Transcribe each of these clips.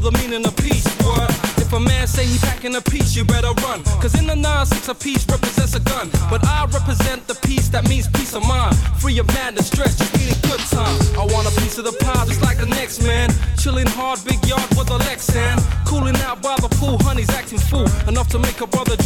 know the meaning of peace, What? If a man say he packing a piece, you better run. Cause in the nine, six, a piece represents a gun. But I represent the peace that means peace of mind. Free of madness, stress, just needing good time. I want a piece of the pie, just like the next man. Chilling hard, big yard with a Lexan. Cooling out by the pool, honey's acting fool. Enough to make a brother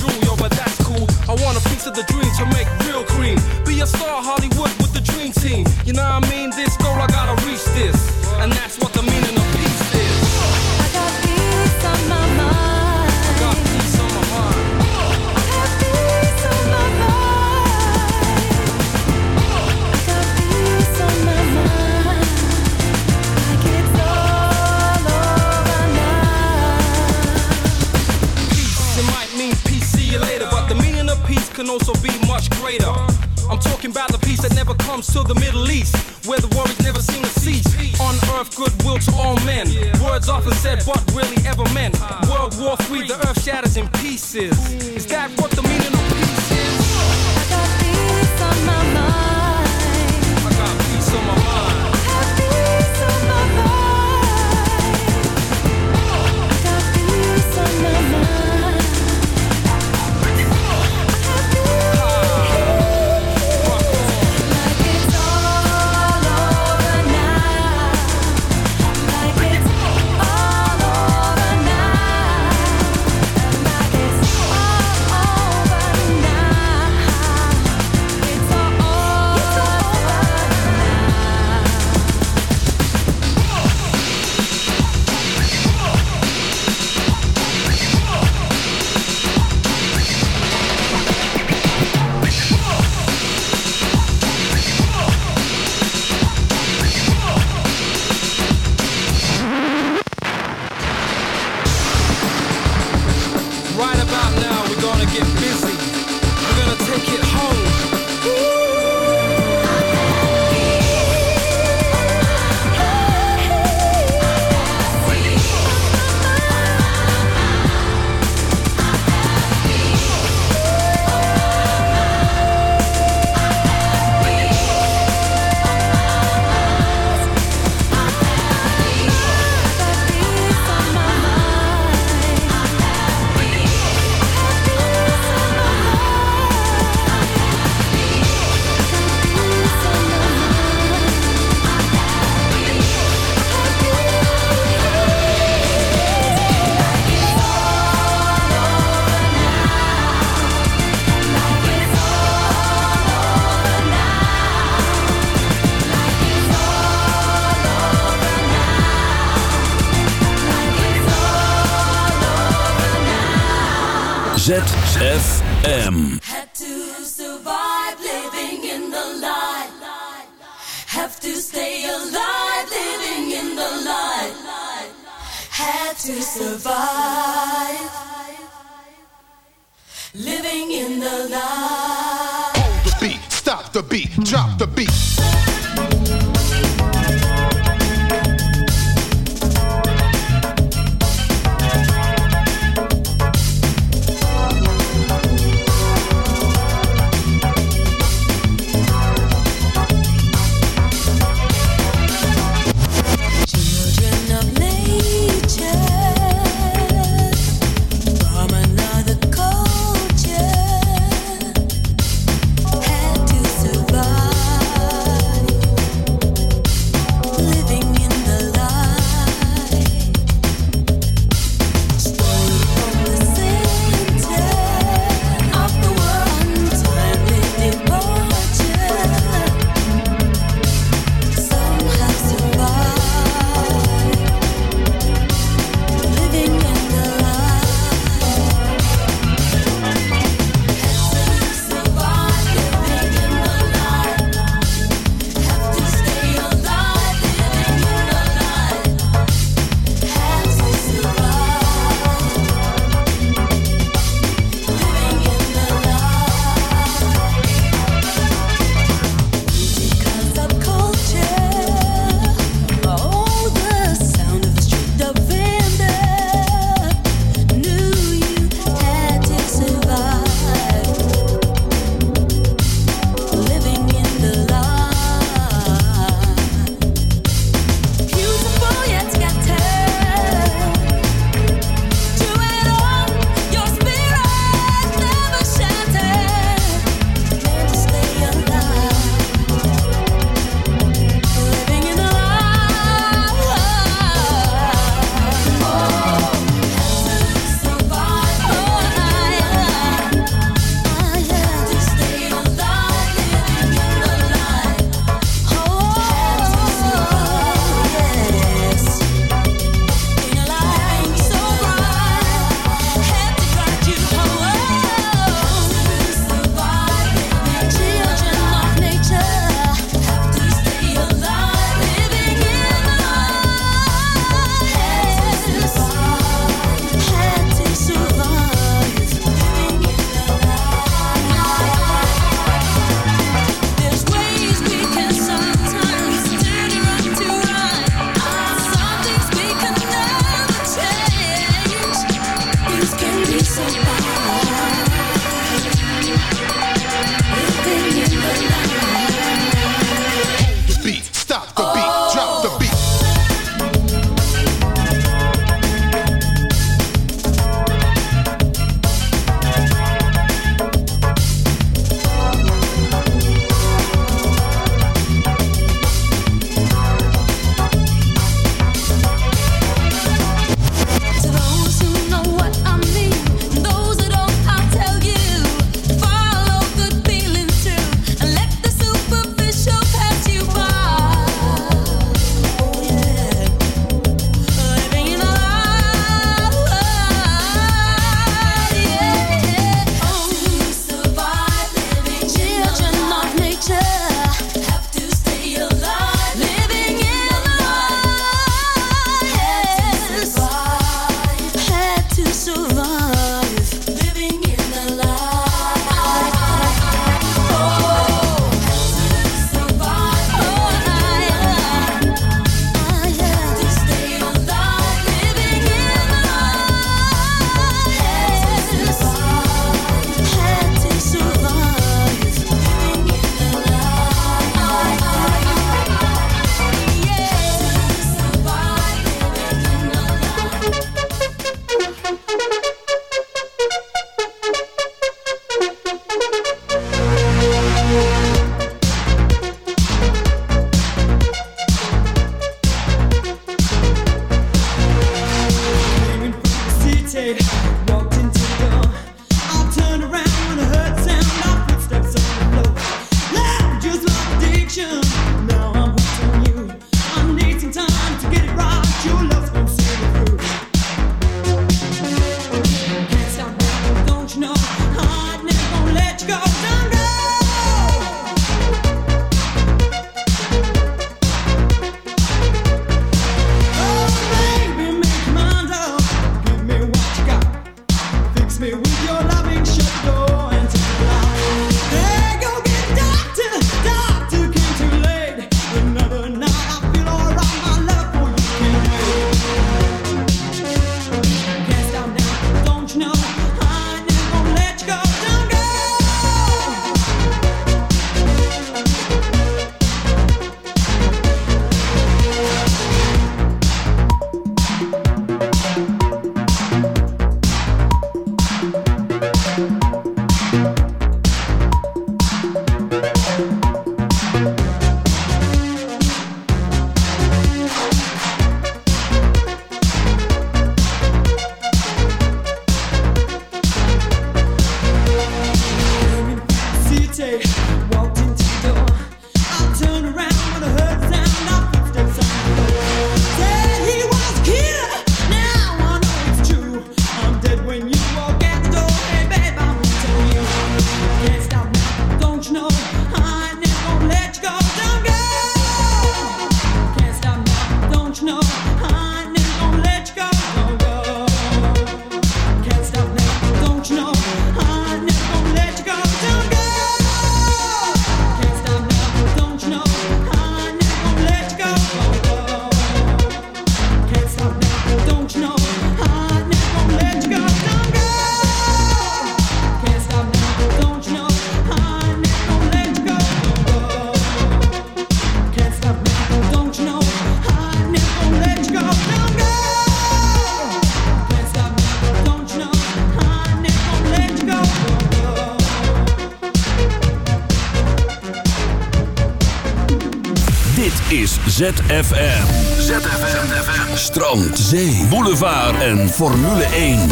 is ZFM. ZFM. Strand, zee, boulevard en Formule 1.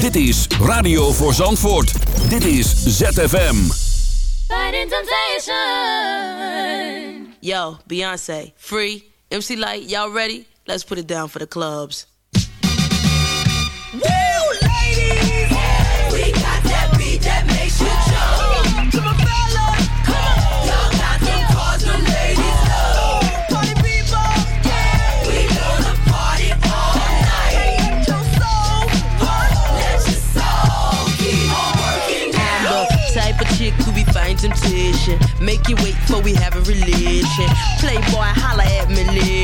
Dit is Radio voor Zandvoort. Dit is ZFM. Fighting temptation. Yo, Beyonce, Free, MC Light, y'all ready? Let's put it down for the clubs. Temptation. Make you wait for we have a relation. Playboy, holla at me.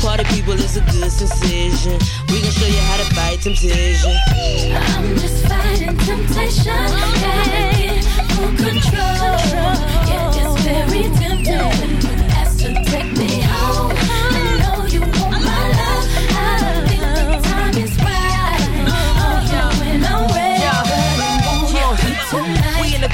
Party people is a good sensation. We gon' show you how to fight temptation. I'm just fighting temptation. Get full control. Yeah, it's very tempting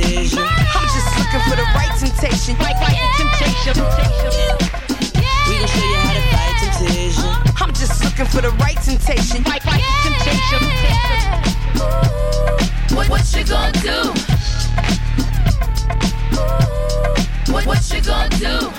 temptation. I'm just looking for the right temptation. Right, right, temptation. We gon' show you how to fight temptation. I'm just looking for the right temptation. Right, right, temptation. What, what you gonna do? What, what you gonna do?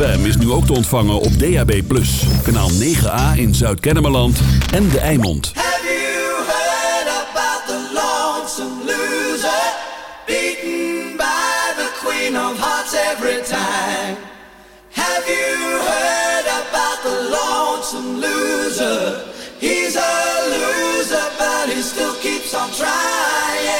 ZFM is nu ook te ontvangen op DAB+. Kanaal 9A in Zuid-Kennemerland en De Eimond. Have you heard about the lonesome loser? Beaten by the queen of hearts every time. Have you heard about the lonesome loser? He's a loser but he still keeps on trying.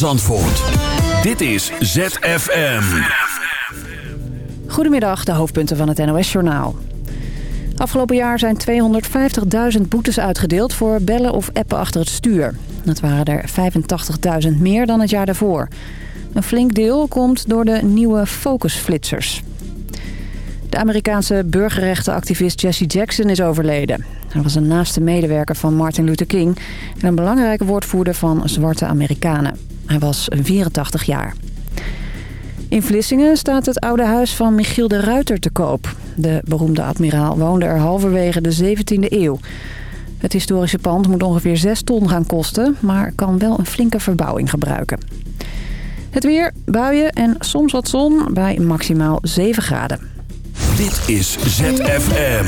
Zandvoort. Dit is ZFM. Goedemiddag, de hoofdpunten van het NOS-journaal. Afgelopen jaar zijn 250.000 boetes uitgedeeld voor bellen of appen achter het stuur. Dat waren er 85.000 meer dan het jaar daarvoor. Een flink deel komt door de nieuwe focusflitsers. De Amerikaanse burgerrechtenactivist Jesse Jackson is overleden. Hij was een naaste medewerker van Martin Luther King... en een belangrijke woordvoerder van zwarte Amerikanen. Hij was 84 jaar. In Vlissingen staat het oude huis van Michiel de Ruiter te koop. De beroemde admiraal woonde er halverwege de 17e eeuw. Het historische pand moet ongeveer 6 ton gaan kosten... maar kan wel een flinke verbouwing gebruiken. Het weer, buien en soms wat zon bij maximaal 7 graden. Dit is ZFM.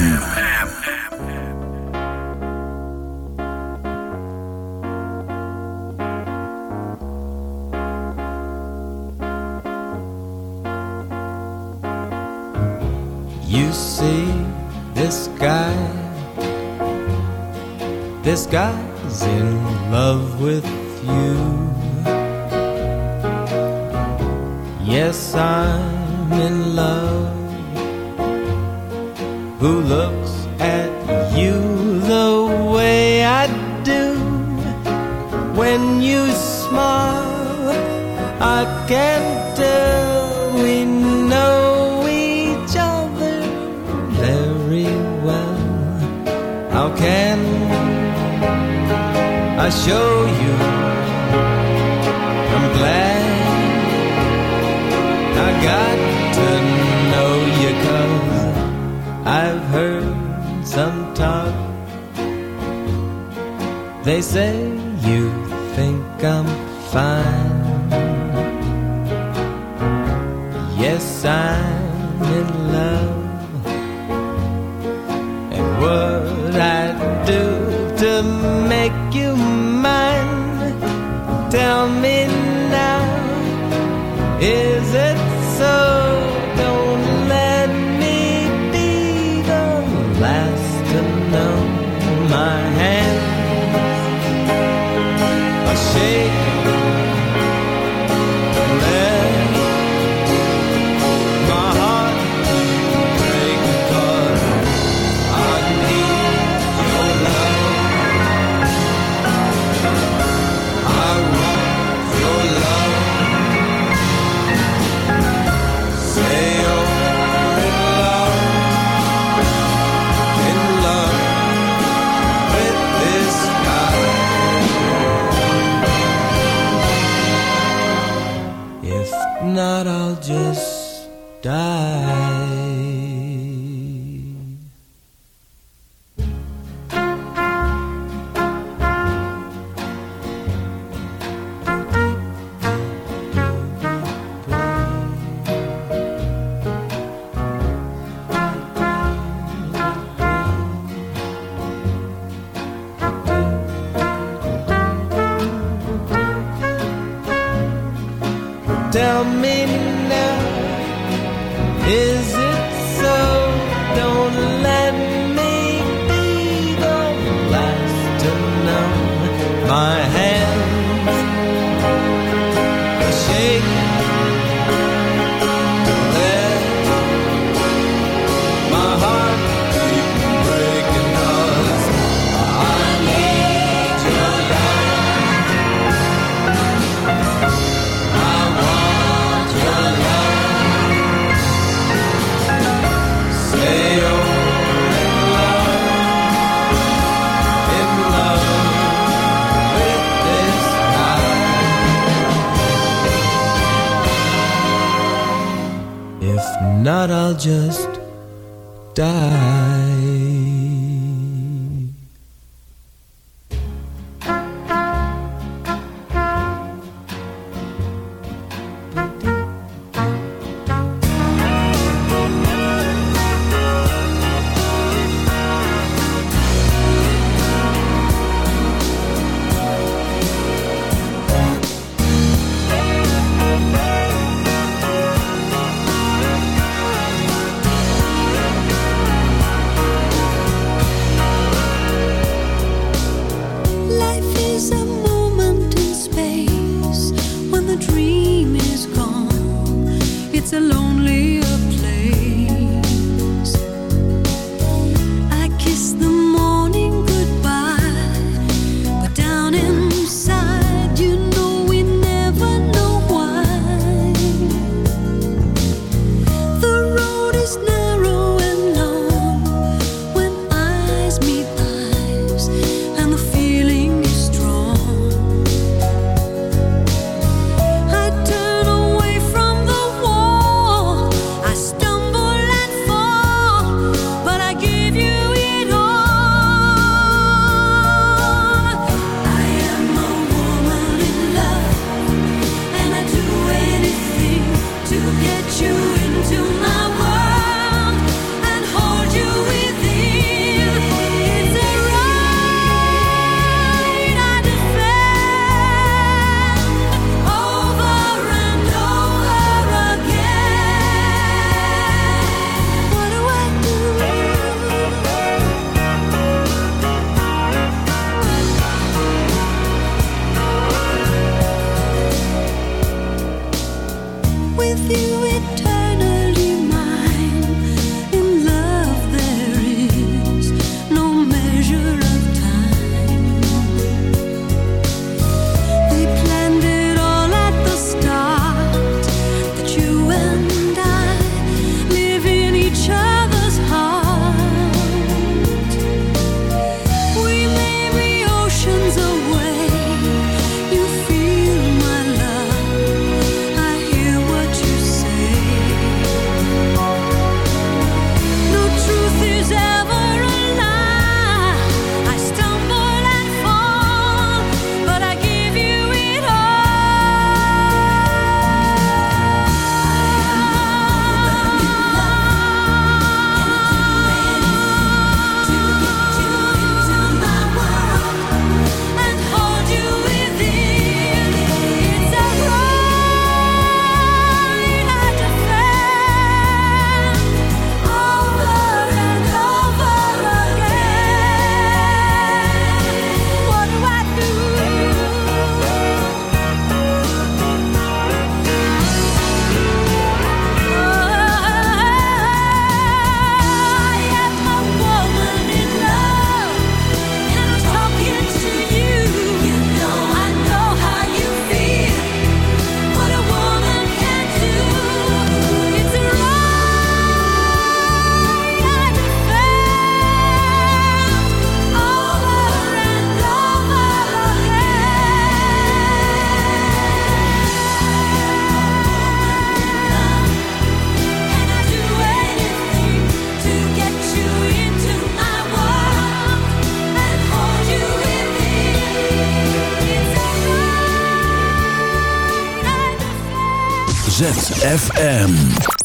You see this guy, this guy's in love with you. Yes, I'm in love. Who looks at you the way I do? When you smile, I can tell we know each other very well. How can I show you? I'm glad I got to They say you think I'm fine. Yes, I'm in love. And what I do to make you mine? Tell me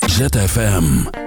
ZFM.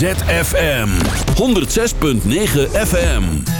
ZFM 106.9 FM.